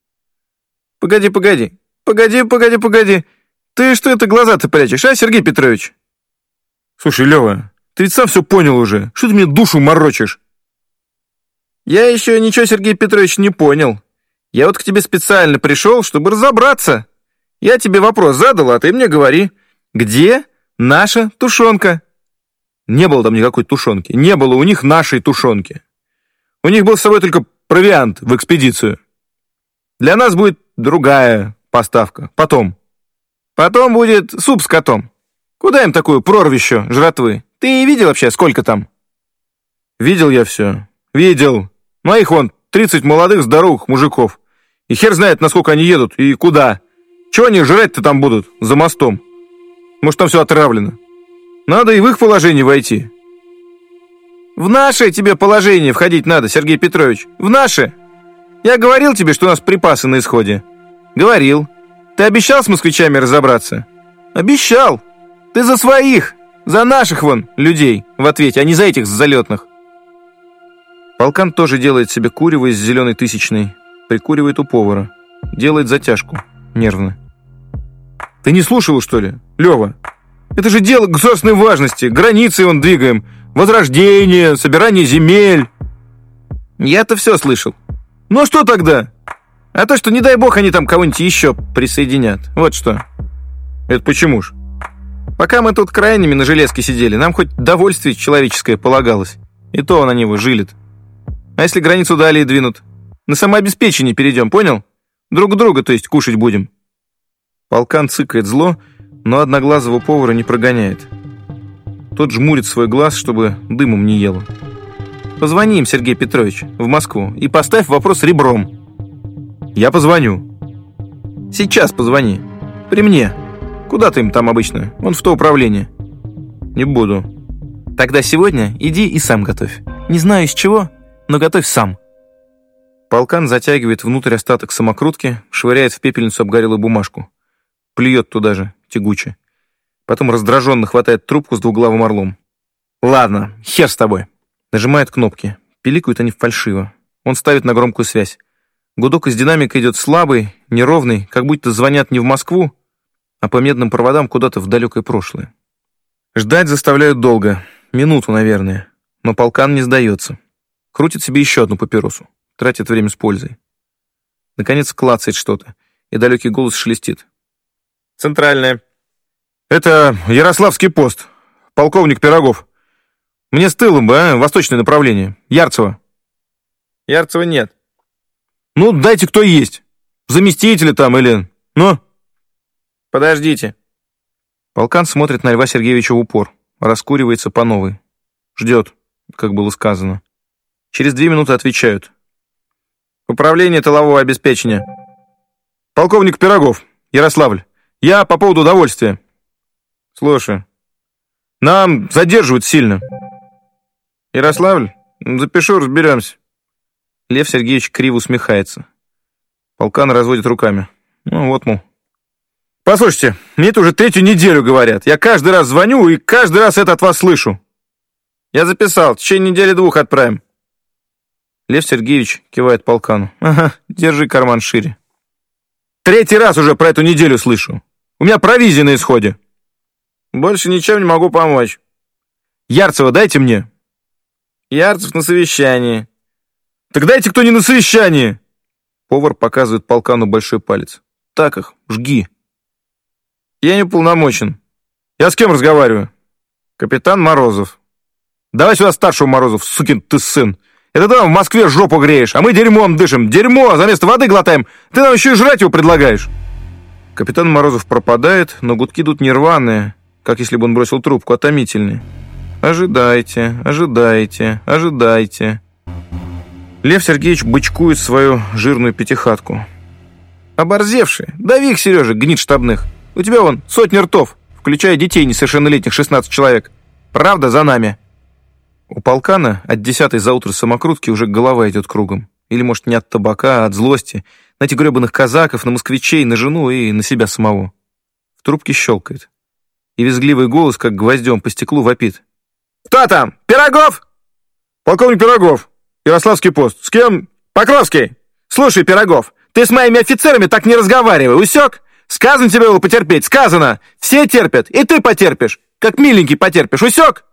«Погоди, погоди, погоди, погоди, погоди. Ты что это глаза-то прячешь, а, Сергей Петрович?» «Слушай, Лева, ты ведь сам все понял уже. Что ты мне душу морочишь?» «Я еще ничего, Сергей Петрович, не понял. Я вот к тебе специально пришел, чтобы разобраться. Я тебе вопрос задал, а ты мне говори. Где наша тушенка?» Не было там никакой тушенки. Не было у них нашей тушенки. У них был с собой только провиант в экспедицию. Для нас будет другая поставка. Потом. Потом будет суп с котом. Куда им такую прорвищу жратвы? Ты видел вообще, сколько там? Видел я все. Видел. Моих вон 30 молодых здоровых мужиков. И хер знает, насколько они едут и куда. Чего они жрать-то там будут за мостом? Может, там все отравлено. Надо и в их положение войти. В наше тебе положение входить надо, Сергей Петрович. В наше. Я говорил тебе, что у нас припасы на исходе. Говорил. Ты обещал с москвичами разобраться? Обещал. Ты за своих, за наших вон людей в ответе, а не за этих залетных. Полкан тоже делает себе курево из зеленой тысячной. Прикуривает у повара. Делает затяжку. Нервно. Ты не слушал, что ли, Лева? Это же дело государственной важности. Границы он двигаем. Возрождение, собирание земель. Я-то все слышал. Ну а что тогда? А то, что, не дай бог, они там кого-нибудь еще присоединят. Вот что. Это почему ж? Пока мы тут крайними на железке сидели, нам хоть довольствие человеческое полагалось. И то на него жилит. А если границу далее двинут? На самообеспечение перейдем, понял? Друг друга, то есть, кушать будем. Полкан цыкает зло, но одноглазого повара не прогоняет. Тот жмурит свой глаз, чтобы дымом не ело. Позвони им, Сергей Петрович, в Москву и поставь вопрос ребром. Я позвоню. Сейчас позвони. При мне. Куда ты им там обычно? Он в то управление. Не буду. Тогда сегодня иди и сам готовь. Не знаю из чего, но готовь сам. Полкан затягивает внутрь остаток самокрутки, швыряет в пепельницу обгорелую бумажку. Плюет туда же, тягуче. Потом раздраженно хватает трубку с двуглавым орлом. «Ладно, хер с тобой». Нажимает кнопки. Пиликают они фальшиво. Он ставит на громкую связь. Гудок из динамика идет слабый, неровный, как будто звонят не в Москву, а по медным проводам куда-то в далекое прошлое. Ждать заставляют долго, минуту, наверное, но полкан не сдается. Крутит себе еще одну папиросу, тратит время с пользой. Наконец клацает что-то, и далекий голос шелестит. «Центральная». «Это Ярославский пост. Полковник Пирогов. Мне с тылом бы, а? Восточное направление. Ярцево». «Ярцева нет». «Ну, дайте кто есть. Заместители там или... Ну?» «Подождите». Полкан смотрит на Льва Сергеевича в упор, раскуривается по новой. Ждет, как было сказано. Через две минуты отвечают. «Управление тылового обеспечения». «Полковник Пирогов, Ярославль. Я по поводу удовольствия». «Слушай, нам задерживают сильно». «Ярославль, запишу, разберемся». Лев Сергеевич криво усмехается. Полкан разводит руками. Ну вот, мол. Послушайте, мне это уже третью неделю говорят. Я каждый раз звоню и каждый раз это от вас слышу. Я записал, в течение недели двух отправим. Лев Сергеевич кивает полкану. Ага, держи карман шире. Третий раз уже про эту неделю слышу. У меня провизия на исходе. Больше ничем не могу помочь. Ярцева дайте мне. Ярцев на совещании. Так дайте кто не на совещании. Повар показывает полкану большой палец. Так их, жги. Я не уполномочен. Я с кем разговариваю? Капитан Морозов. Давай сюда старшего Морозов, сукин ты сын. Это ты нам в Москве жопу греешь, а мы дерьмом дышим. Дерьмо, за место воды глотаем. Ты нам еще и жрать его предлагаешь. Капитан Морозов пропадает, но гудки идут нерваные, как если бы он бросил трубку, а томительные. Ожидайте, ожидайте, ожидайте. Лев Сергеевич бычкует свою жирную пятихатку. Оборзевший, дави их, Сережа, гнид штабных. У тебя вон сотни ртов, включая детей несовершеннолетних 16 человек. Правда за нами. У полкана от десятой за утро самокрутки уже голова идет кругом. Или, может, не от табака, а от злости. На этих гребаных казаков, на москвичей, на жену и на себя самого. В трубке щелкает. И визгливый голос, как гвоздем по стеклу, вопит. «Кто там? Пирогов?» «Полковник Пирогов. Ярославский пост. С кем?» «Покровский. Слушай, Пирогов, ты с моими офицерами так не разговаривай, усек?» Сказано тебе было потерпеть, сказано. Все терпят, и ты потерпишь. Как миленький потерпишь, усек?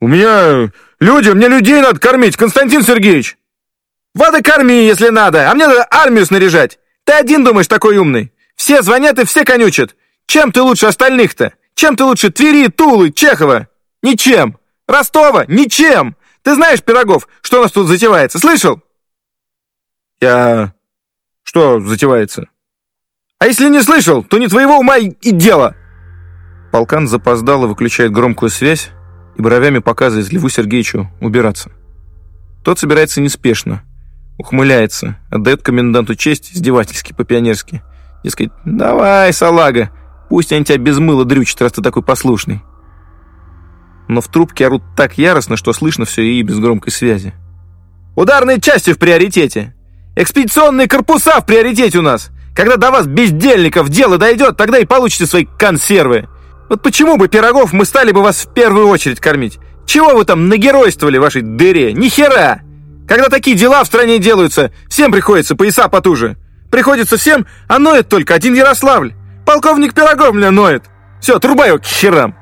У меня люди, мне людей надо кормить, Константин Сергеевич. Воды корми, если надо, а мне надо армию снаряжать. Ты один думаешь такой умный. Все звонят и все конючат. Чем ты лучше остальных-то? Чем ты лучше Твери, Тулы, Чехова? Ничем. Ростова? Ничем. Ты знаешь, Пирогов, что у нас тут затевается? Слышал? Я... Что затевается? А если не слышал, то не твоего ума и дело!» Полкан запоздало выключает громкую связь и бровями показывает Льву Сергеевичу убираться. Тот собирается неспешно, ухмыляется, отдает коменданту честь издевательски, по-пионерски. Дескать, давай, салага, пусть они тебя без мыла дрючат, раз ты такой послушный. Но в трубке орут так яростно, что слышно все и без громкой связи. «Ударные части в приоритете! Экспедиционные корпуса в приоритете у нас! Когда до вас, бездельников, дело дойдет, тогда и получите свои консервы. Вот почему бы, Пирогов, мы стали бы вас в первую очередь кормить? Чего вы там нагеройствовали в вашей дыре? Ни хера! Когда такие дела в стране делаются, всем приходится пояса потуже. Приходится всем, а ноет только один Ярославль. Полковник Пирогов меня ноет. Все, трубай его к херам.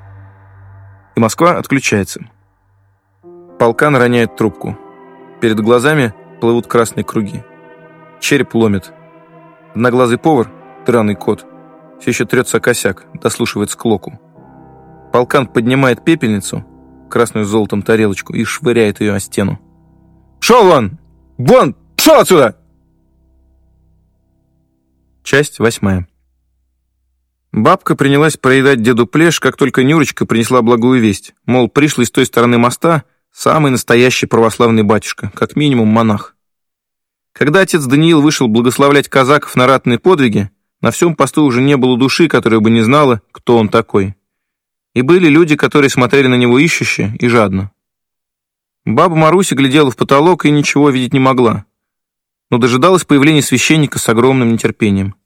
И Москва отключается. Полкан роняет трубку. Перед глазами плывут красные круги. Череп ломит. Одноглазый повар, драный кот, все еще трется косяк, дослушивает склоку. Полкан поднимает пепельницу, красную с золотом тарелочку, и швыряет ее о стену. «Шел вон! Вон! Шел отсюда!» Часть восьмая. Бабка принялась проедать деду плешь, как только Нюрочка принесла благую весть. Мол, пришлый с той стороны моста самый настоящий православный батюшка, как минимум монах. Когда отец Даниил вышел благословлять казаков на ратные подвиги, на всем посту уже не было души, которая бы не знала, кто он такой. И были люди, которые смотрели на него ищуще и жадно. Баба Маруся глядела в потолок и ничего видеть не могла, но дожидалась появления священника с огромным нетерпением.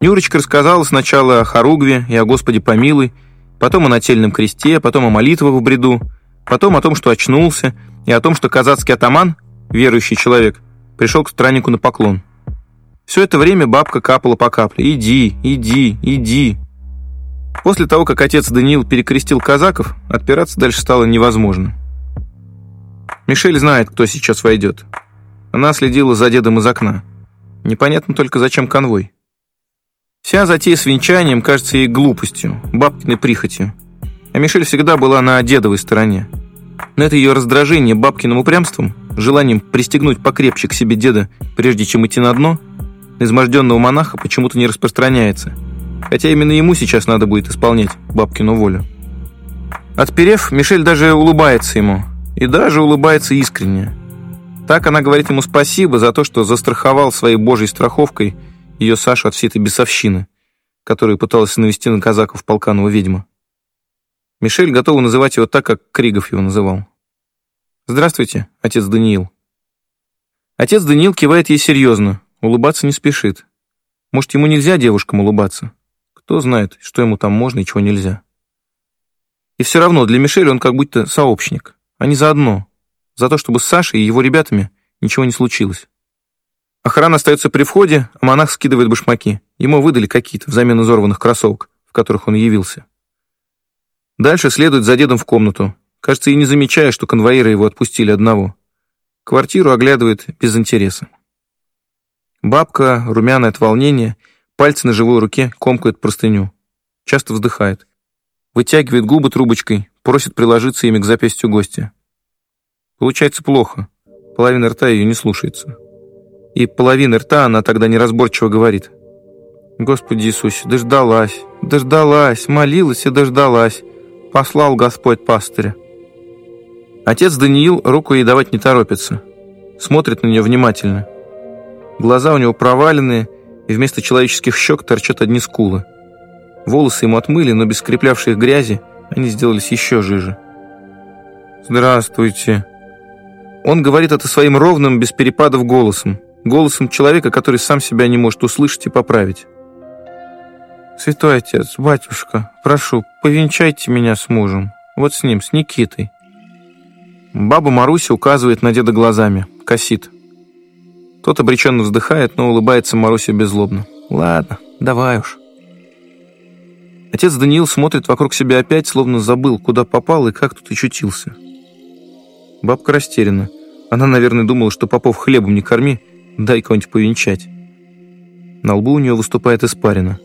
Нюрочка рассказала сначала о хоругве и о Господе помилуй, потом о нательном кресте, потом о молитвах в бреду, потом о том, что очнулся, и о том, что казацкий атаман, верующий человек, пришел к страннику на поклон. Все это время бабка капала по капле. «Иди, иди, иди». После того, как отец Даниил перекрестил казаков, отпираться дальше стало невозможно. Мишель знает, кто сейчас войдет. Она следила за дедом из окна. Непонятно только, зачем конвой. Вся затея с венчанием кажется ей глупостью, бабкиной прихотью. А Мишель всегда была на дедовой стороне. Но это ее раздражение бабкиным упрямством, желанием пристегнуть покрепче к себе деда, прежде чем идти на дно, на изможденного монаха почему-то не распространяется. Хотя именно ему сейчас надо будет исполнять бабкину волю. Отперев, Мишель даже улыбается ему. И даже улыбается искренне. Так она говорит ему спасибо за то, что застраховал своей божьей страховкой ее Сашу от всей этой бесовщины, которую пыталась навести на казаков полканова ведьма. Мишель готова называть его так, как Кригов его называл. «Здравствуйте, отец Даниил». Отец Даниил кивает ей серьезно, улыбаться не спешит. Может, ему нельзя девушкам улыбаться? Кто знает, что ему там можно и чего нельзя. И все равно для Мишеля он как будто сообщник. Они заодно. За то, чтобы с Сашей и его ребятами ничего не случилось. Охрана остается при входе, а монах скидывает башмаки. Ему выдали какие-то взамен изорванных кроссовок, в которых он явился. Дальше следует за дедом в комнату. Кажется, и не замечая, что конвоиры его отпустили одного. Квартиру оглядывает без интереса. Бабка, румяная от волнения, пальцы на живой руке комкает простыню. Часто вздыхает. Вытягивает губы трубочкой, просит приложиться ими к запястью гостя. Получается плохо. Половина рта ее не слушается. И половина рта она тогда неразборчиво говорит. «Господи Иисусе, дождалась, дождалась, молилась и дождалась. Послал Господь пастыря». Отец Даниил руку ей давать не торопится. Смотрит на нее внимательно. Глаза у него проваленные, и вместо человеческих щек торчат одни скулы. Волосы ему отмыли, но без скреплявшей их грязи они сделались еще жиже. «Здравствуйте». Он говорит это своим ровным, без перепадов голосом голосом человека, который сам себя не может услышать и поправить. «Святой отец, батюшка, прошу, повенчайте меня с мужем. Вот с ним, с Никитой». Баба Маруся указывает на деда глазами, косит. Тот обреченно вздыхает, но улыбается Маруся беззлобно. «Ладно, давай уж». Отец Даниил смотрит вокруг себя опять, словно забыл, куда попал и как тут очутился. Бабка растеряна. Она, наверное, думала, что попов хлебом не корми, Дай кого-нибудь повенчать. На лбу у нее выступает испарина.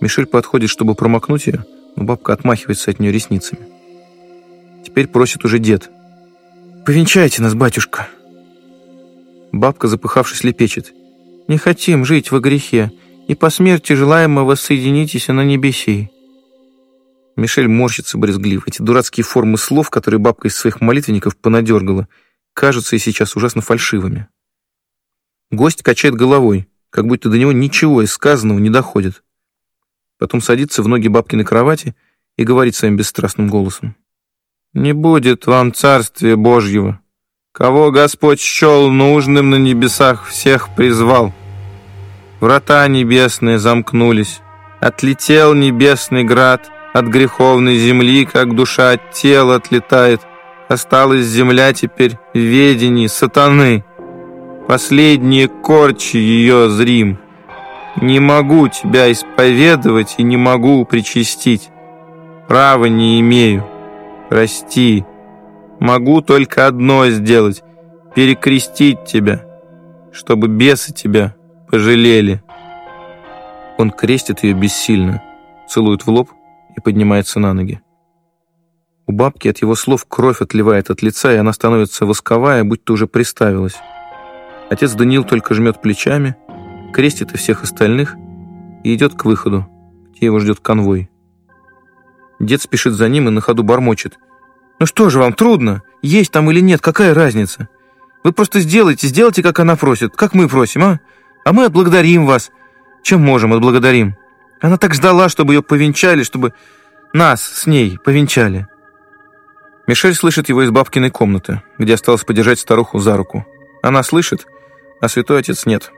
Мишель подходит, чтобы промокнуть ее, но бабка отмахивается от нее ресницами. Теперь просит уже дед. «Повенчайте нас, батюшка!» Бабка, запыхавшись, лепечет. «Не хотим жить во грехе, и по смерти желаем мы воссоединитесь на небеси». Мишель морщится брезгливо. Эти дурацкие формы слов, которые бабка из своих молитвенников понадергала, кажутся и сейчас ужасно фальшивыми. Гость качает головой, как будто до него ничего из сказанного не доходит. Потом садится в ноги бабки на кровати и говорит своим бесстрастным голосом. «Не будет вам царствия Божьего. Кого Господь счел нужным на небесах, всех призвал. Врата небесные замкнулись. Отлетел небесный град от греховной земли, как душа от тела отлетает. Осталась земля теперь в ведении сатаны». Последние корчи ее зрим. Не могу тебя исповедовать и не могу причастить. Права не имею. Прости. Могу только одно сделать — перекрестить тебя, чтобы бесы тебя пожалели. Он крестит ее бессильно, целует в лоб и поднимается на ноги. У бабки от его слов кровь отливает от лица, и она становится восковая, будто уже приставилась. Отец Даниил только жмет плечами, крестит и всех остальных и идет к выходу, где его ждет конвой. Дед спешит за ним и на ходу бормочет. «Ну что же вам, трудно? Есть там или нет, какая разница? Вы просто сделайте, сделайте, как она просит, как мы просим, а? А мы отблагодарим вас. Чем можем, отблагодарим. Она так ждала, чтобы ее повенчали, чтобы нас с ней повенчали». Мишель слышит его из бабкиной комнаты, где осталось подержать старуху за руку. Она слышит а святой отец нет.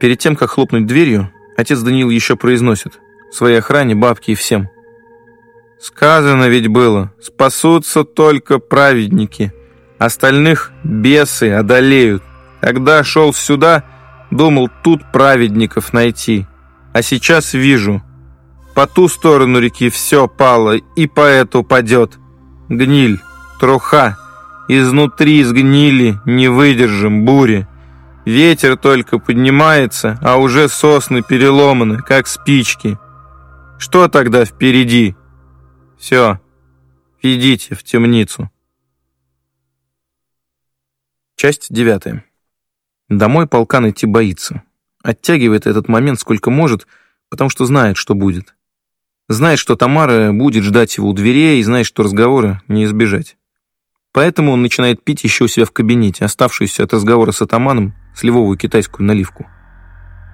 Перед тем, как хлопнуть дверью, отец Даниил еще произносит своей охране, бабке и всем. «Сказано ведь было, спасутся только праведники, остальных бесы одолеют. Когда шел сюда, думал тут праведников найти, а сейчас вижу, по ту сторону реки все пало и по эту падет. Гниль, труха, Изнутри сгнили, не выдержим бури. Ветер только поднимается, а уже сосны переломаны, как спички. Что тогда впереди? Все, идите в темницу. Часть девятая. Домой полкан идти боится. Оттягивает этот момент сколько может, потому что знает, что будет. Знает, что Тамара будет ждать его у дверей, и знает, что разговора не избежать. Поэтому он начинает пить еще у себя в кабинете, оставшуюся от разговора с атаманом, сливовую китайскую наливку.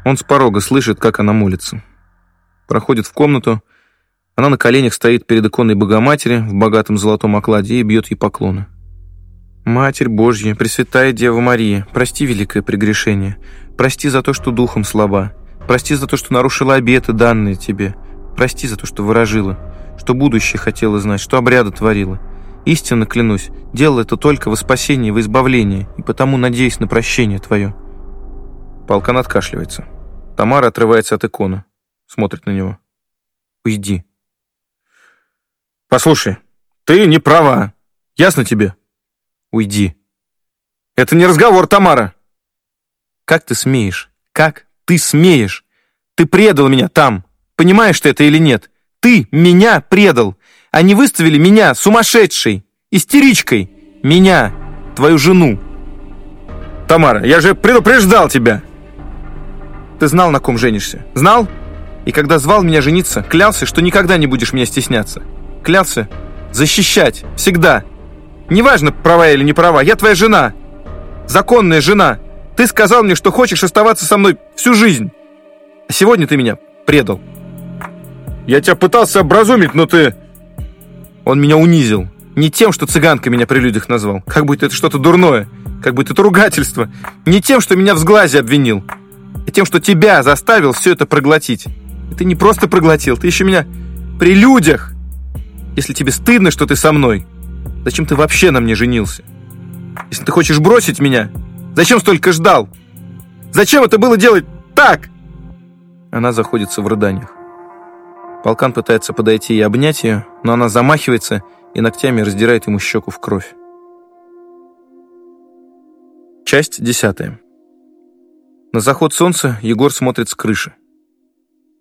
Он с порога слышит, как она молится. Проходит в комнату. Она на коленях стоит перед иконой Богоматери в богатом золотом окладе и бьет ей поклоны. «Матерь Божья, Пресвятая Дева Мария, прости великое прегрешение. Прости за то, что духом слаба. Прости за то, что нарушила обеты, данные тебе. Прости за то, что выражила, что будущее хотела знать, что обряды творила. Истинно клянусь, делала это только во спасение, во избавление, и потому надеюсь на прощение твое». Полкан откашливается. Тамара отрывается от иконы, смотрит на него. «Уйди». «Послушай, ты не права. Ясно тебе?» «Уйди». «Это не разговор, Тамара!» «Как ты смеешь? Как ты смеешь? Ты предал меня там. Понимаешь ты это или нет? Ты меня предал. Они выставили меня сумасшедшей, истеричкой. Меня, твою жену. Тамара, я же предупреждал тебя. Ты знал, на ком женишься? Знал? И когда звал меня жениться, клялся, что никогда не будешь меня стесняться. Клялся защищать, всегда. Неважно, права или не права, я твоя жена. Законная жена. Ты сказал мне, что хочешь оставаться со мной всю жизнь. А сегодня ты меня предал. Я тебя пытался образумить, но ты... Он меня унизил. Не тем, что цыганка меня при людях назвал. Как будто это что-то дурное. Как будто это ругательство. Не тем, что меня в сглазе обвинил. А тем, что тебя заставил все это проглотить. И ты не просто проглотил, ты еще меня при людях. Если тебе стыдно, что ты со мной, зачем ты вообще на мне женился? Если ты хочешь бросить меня, зачем столько ждал? Зачем это было делать так? Она заходится в рыданиях. Полкан пытается подойти и обнять ее, но она замахивается и ногтями раздирает ему щеку в кровь. Часть десятая. На заход солнца Егор смотрит с крыши.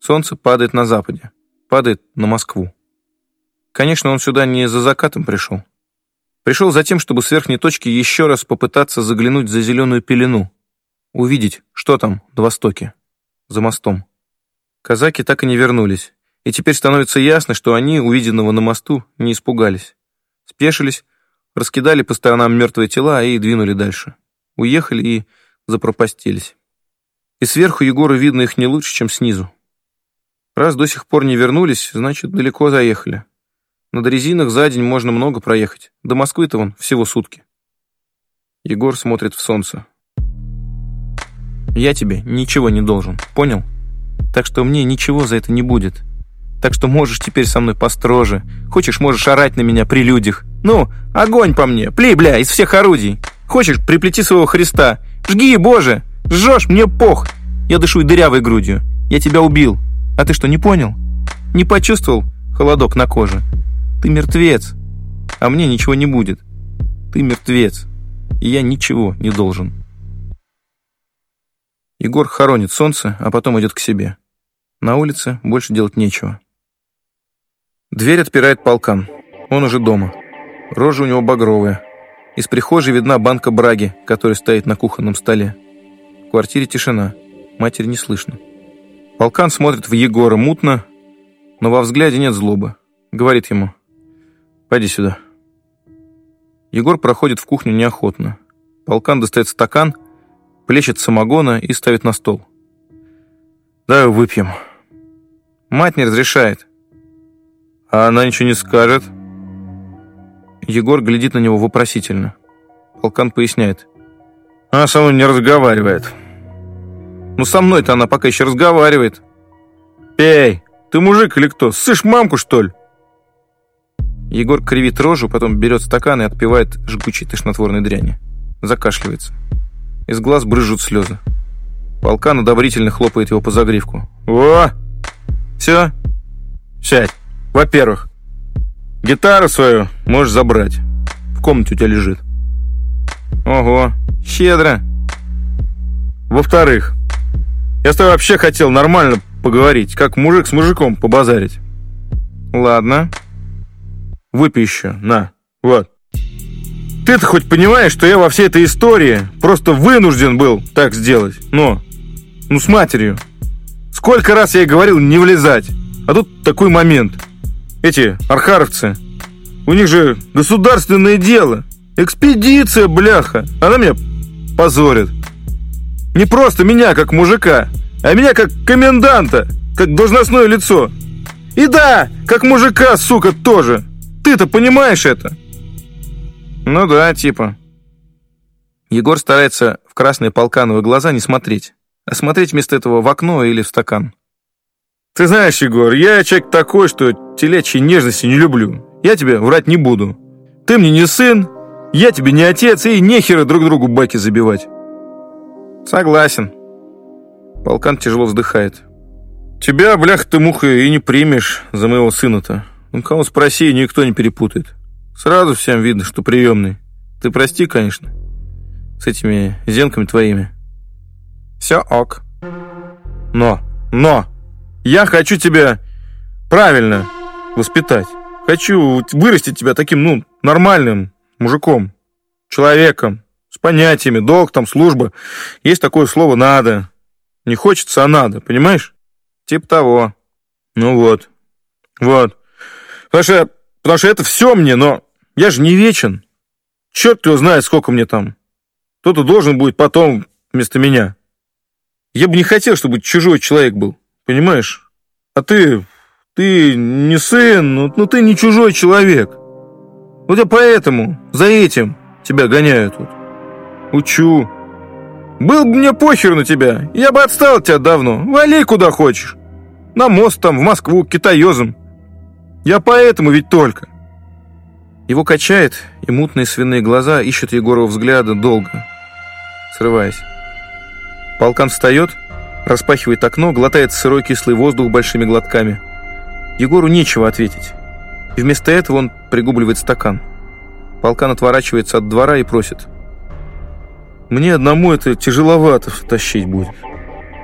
Солнце падает на западе, падает на Москву. Конечно, он сюда не за закатом пришел. Пришел за тем, чтобы с верхней точки еще раз попытаться заглянуть за зеленую пелену, увидеть, что там на востоке, за мостом. Казаки так и не вернулись, и теперь становится ясно, что они, увиденного на мосту, не испугались. Спешились, раскидали по сторонам мертвые тела и двинули дальше. Уехали и запропастились. И сверху Егору видно их не лучше, чем снизу. Раз до сих пор не вернулись, значит, далеко заехали. На дрезинах за день можно много проехать. До Москвы-то вон всего сутки. Егор смотрит в солнце. Я тебе ничего не должен, понял? Так что мне ничего за это не будет. Так что можешь теперь со мной построже. Хочешь, можешь орать на меня при людях. Ну, огонь по мне, плей, бля, из всех орудий. Хочешь, приплети своего Христа. Жги, Боже! Жжешь, мне пох. Я дышу дырявой грудью. Я тебя убил. А ты что, не понял? Не почувствовал холодок на коже? Ты мертвец. А мне ничего не будет. Ты мертвец. И я ничего не должен. Егор хоронит солнце, а потом идет к себе. На улице больше делать нечего. Дверь отпирает полкан. Он уже дома. Рожа у него багровая. Из прихожей видна банка браги, которая стоит на кухонном столе. В квартире тишина. Матери не слышно. Полкан смотрит в Егора мутно, но во взгляде нет злобы. Говорит ему, «Пойди сюда». Егор проходит в кухню неохотно. Полкан достает стакан, плещет самогона и ставит на стол. «Давай выпьем». Мать не разрешает. А она ничего не скажет. Егор глядит на него вопросительно. Полкан поясняет. Она со мной не разговаривает. Ну, со мной-то она пока еще разговаривает. Эй, ты мужик или кто? Сышь мамку, что ли? Егор кривит рожу, потом берет стакан и отпивает жгучей тошнотворной дряни. Закашливается. Из глаз брызжут слезы. Полкан одобрительно хлопает его по загривку. «О! Все? Сядь!» Во-первых, гитару свою можешь забрать. В комнате у тебя лежит. Ого, щедро. Во-вторых, я с тобой вообще хотел нормально поговорить, как мужик с мужиком побазарить. Ладно. Выпей еще, на, вот. Ты-то хоть понимаешь, что я во всей этой истории просто вынужден был так сделать? Но, ну с матерью. Сколько раз я ей говорил не влезать, а тут такой момент – эти архаровцы, у них же государственное дело. Экспедиция, бляха. Она меня позорит. Не просто меня как мужика, а меня как коменданта, как должностное лицо. И да, как мужика, сука, тоже. Ты-то понимаешь это? Ну да, типа. Егор старается в красные полкановые глаза не смотреть. а смотреть вместо этого в окно или в стакан. Ты знаешь, Егор, я человек такой, что телячьей нежности не люблю. Я тебе врать не буду. Ты мне не сын, я тебе не отец, и нехера друг другу баки забивать. Согласен. Полкан тяжело вздыхает. Тебя, блях ты, муха, и не примешь за моего сына-то. Ну, кого спроси, никто не перепутает. Сразу всем видно, что приемный. Ты прости, конечно, с этими зенками твоими. Все ок. Но, но, я хочу тебя правильно воспитать. Хочу вырастить тебя таким, ну, нормальным мужиком, человеком, с понятиями, долг там, служба. Есть такое слово «надо». Не хочется, а надо, понимаешь? Типа того. Ну вот. Вот. Потому что, потому что это все мне, но я же не вечен. Черт его знает, сколько мне там. Кто-то должен будет потом вместо меня. Я бы не хотел, чтобы чужой человек был. Понимаешь? А ты... Ты не сын, но, но ты не чужой человек. Вот я поэтому, за этим тебя гоняю тут. Учу. Был бы мне похер на тебя, я бы отстал от тебя давно. Вали куда хочешь. На мост там, в Москву, к китаёзам. Я поэтому ведь только. Его качает, и мутные свиные глаза ищут Егорова взгляда долго, срываясь. Полкан встает, распахивает окно, глотает сырой кислый воздух большими глотками. Егору нечего ответить. И вместо этого он пригубливает стакан. Полкан отворачивается от двора и просит. «Мне одному это тяжеловато тащить будет.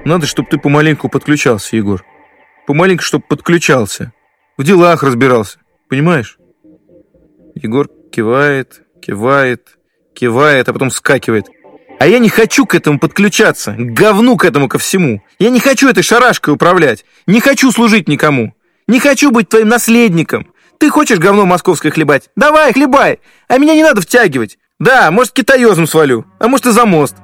Надо, чтобы ты помаленьку подключался, Егор. Помаленьку, чтобы подключался. В делах разбирался. Понимаешь?» Егор кивает, кивает, кивает, а потом скакивает – а я не хочу к этому подключаться, к говну к этому ко всему. Я не хочу этой шарашкой управлять, не хочу служить никому. Не хочу быть твоим наследником. Ты хочешь говно московское хлебать? Давай, хлебай, а меня не надо втягивать. Да, может, китаёзом свалю, а может и за мост.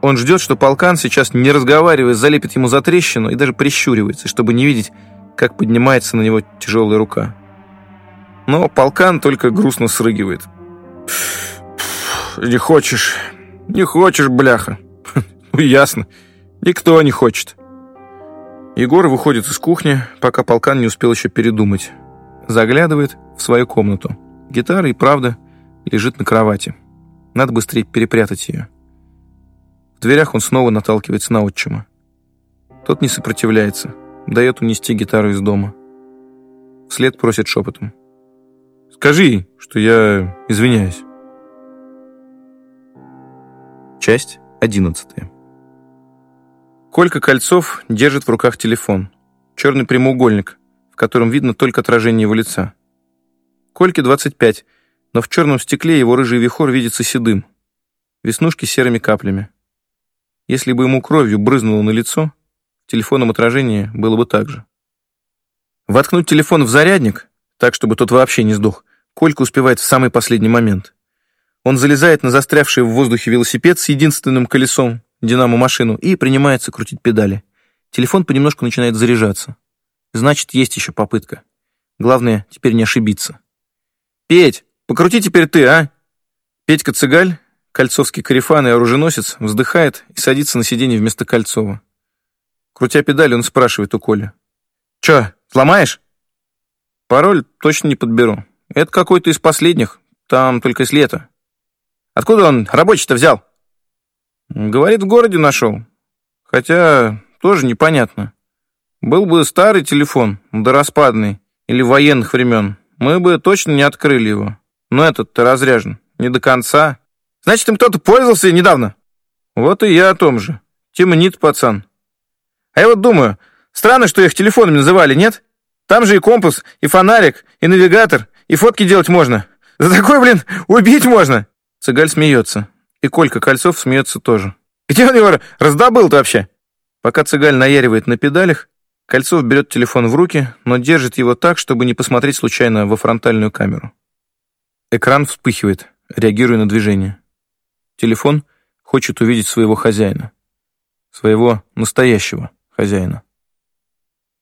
Он ждет, что полкан сейчас, не разговаривая, залепит ему за трещину и даже прищуривается, чтобы не видеть, как поднимается на него тяжелая рука. Но полкан только грустно срыгивает. «Не хочешь, не хочешь, бляха. Ну, ясно. Никто не хочет. Егор выходит из кухни, пока полкан не успел еще передумать. Заглядывает в свою комнату. Гитара и правда лежит на кровати. Надо быстрее перепрятать ее. В дверях он снова наталкивается на отчима. Тот не сопротивляется, дает унести гитару из дома. Вслед просит шепотом. «Скажи, что я извиняюсь». Часть одиннадцатая. Колька Кольцов держит в руках телефон. Черный прямоугольник, в котором видно только отражение его лица. Кольке 25, но в черном стекле его рыжий вихор видится седым. Веснушки серыми каплями. Если бы ему кровью брызнуло на лицо, в телефонном отражении было бы так же. Воткнуть телефон в зарядник, так, чтобы тот вообще не сдох, Колька успевает в самый последний момент. Он залезает на застрявший в воздухе велосипед с единственным колесом, динамо-машину, и принимается крутить педали. Телефон понемножку начинает заряжаться. Значит, есть еще попытка. Главное, теперь не ошибиться. «Петь, покрути теперь ты, а?» Петька Цыгаль, кольцовский корефан и оруженосец, вздыхает и садится на сиденье вместо Кольцова. Крутя педали, он спрашивает у Коли. «Чё, сломаешь?» «Пароль точно не подберу. Это какой-то из последних, там только с лета. Откуда он рабочий-то взял? Говорит, в городе нашел. Хотя тоже непонятно. Был бы старый телефон, дораспадный, или военных времен, мы бы точно не открыли его. Но этот-то разряжен. Не до конца. Значит, им кто-то пользовался недавно? Вот и я о том же. Темнит пацан. А я вот думаю, странно, что их телефонами называли, нет? Там же и компас, и фонарик, и навигатор, и фотки делать можно. За такой, блин, убить можно. Цыгаль смеется. И Колька Кольцов смеется тоже. «Где он его раздобыл-то вообще?» Пока Цыгаль наяривает на педалях, Кольцов берет телефон в руки, но держит его так, чтобы не посмотреть случайно во фронтальную камеру. Экран вспыхивает, реагируя на движение. Телефон хочет увидеть своего хозяина. Своего настоящего хозяина.